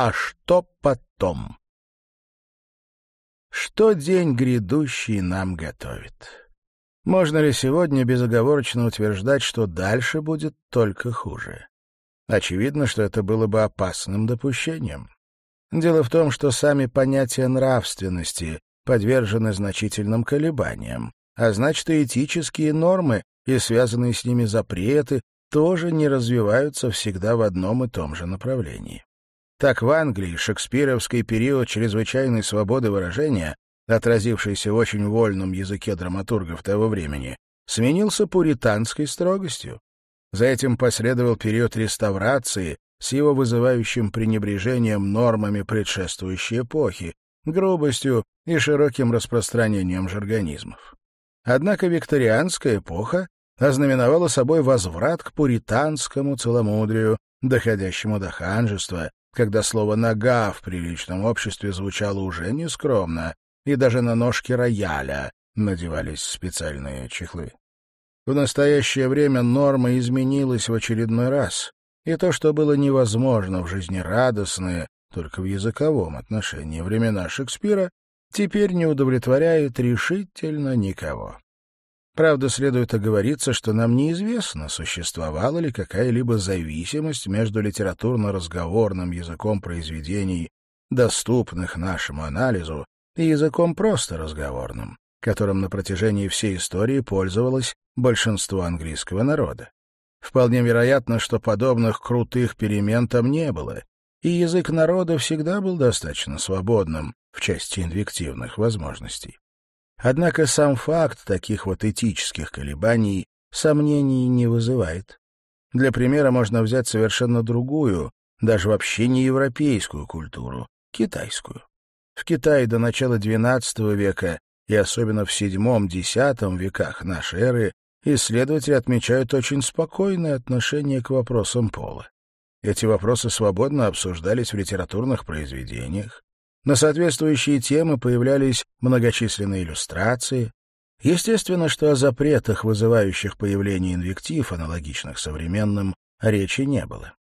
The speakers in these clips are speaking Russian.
А что потом? Что день грядущий нам готовит? Можно ли сегодня безоговорочно утверждать, что дальше будет только хуже? Очевидно, что это было бы опасным допущением. Дело в том, что сами понятия нравственности подвержены значительным колебаниям, а значит, и этические нормы и связанные с ними запреты тоже не развиваются всегда в одном и том же направлении. Так в Англии шекспировский период чрезвычайной свободы выражения, отразившийся в очень вольном языке драматургов того времени, сменился пуританской строгостью. За этим последовал период реставрации с его вызывающим пренебрежением нормами предшествующей эпохи, грубостью и широким распространением жаргонизмов. Однако викторианская эпоха ознаменовала собой возврат к пуританскому целомудрию, доходящему до ханжества, когда слово «нога» в приличном обществе звучало уже нескромно, и даже на ножки рояля надевались специальные чехлы. В настоящее время норма изменилась в очередной раз, и то, что было невозможно в жизнерадостные, только в языковом отношении времена Шекспира, теперь не удовлетворяет решительно никого. Правда, следует оговориться, что нам неизвестно, существовала ли какая-либо зависимость между литературно-разговорным языком произведений, доступных нашему анализу, и языком просто разговорным, которым на протяжении всей истории пользовалось большинство английского народа. Вполне вероятно, что подобных крутых перемен там не было, и язык народа всегда был достаточно свободным в части инвективных возможностей. Однако сам факт таких вот этических колебаний сомнений не вызывает. Для примера можно взять совершенно другую, даже вообще не европейскую культуру, китайскую. В Китае до начала XII века и особенно в VII-X веках нашей эры исследователи отмечают очень спокойное отношение к вопросам пола. Эти вопросы свободно обсуждались в литературных произведениях, на соответствующие темы появлялись многочисленные иллюстрации. Естественно, что о запретах, вызывающих появление инвектив, аналогичных современным, речи не было.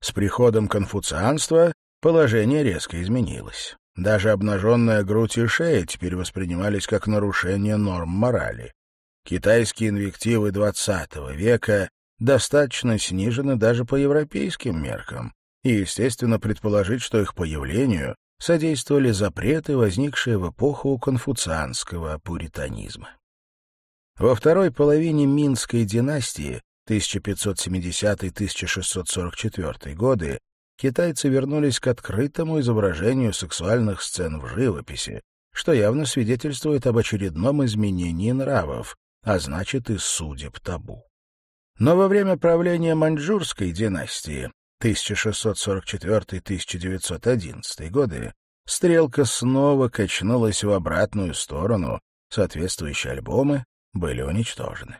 С приходом конфуцианства положение резко изменилось. Даже обнаженная грудь и шея теперь воспринимались как нарушение норм морали. Китайские инвективы XX века достаточно снижены даже по европейским меркам, и, естественно, предположить, что их появлению содействовали запреты, возникшие в эпоху конфуцианского пуританизма. Во второй половине Минской династии 1570-1644 годы китайцы вернулись к открытому изображению сексуальных сцен в живописи, что явно свидетельствует об очередном изменении нравов, а значит и судеб табу. Но во время правления маньчжурской династии 1644-1911 годы, стрелка снова качнулась в обратную сторону, соответствующие альбомы были уничтожены.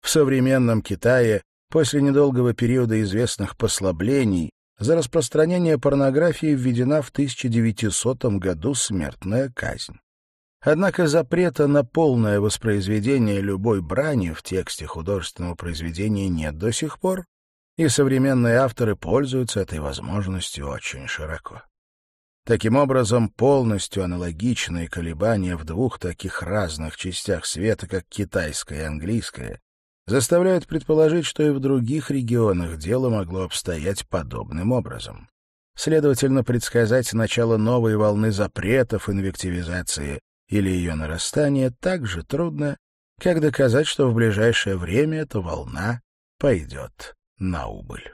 В современном Китае после недолгого периода известных послаблений за распространение порнографии введена в 1900 году смертная казнь. Однако запрета на полное воспроизведение любой брани в тексте художественного произведения нет до сих пор, и современные авторы пользуются этой возможностью очень широко. Таким образом, полностью аналогичные колебания в двух таких разных частях света, как китайская и английская, заставляют предположить, что и в других регионах дело могло обстоять подобным образом. Следовательно, предсказать начало новой волны запретов инвективизации или ее нарастание так же трудно, как доказать, что в ближайшее время эта волна пойдет на убыль.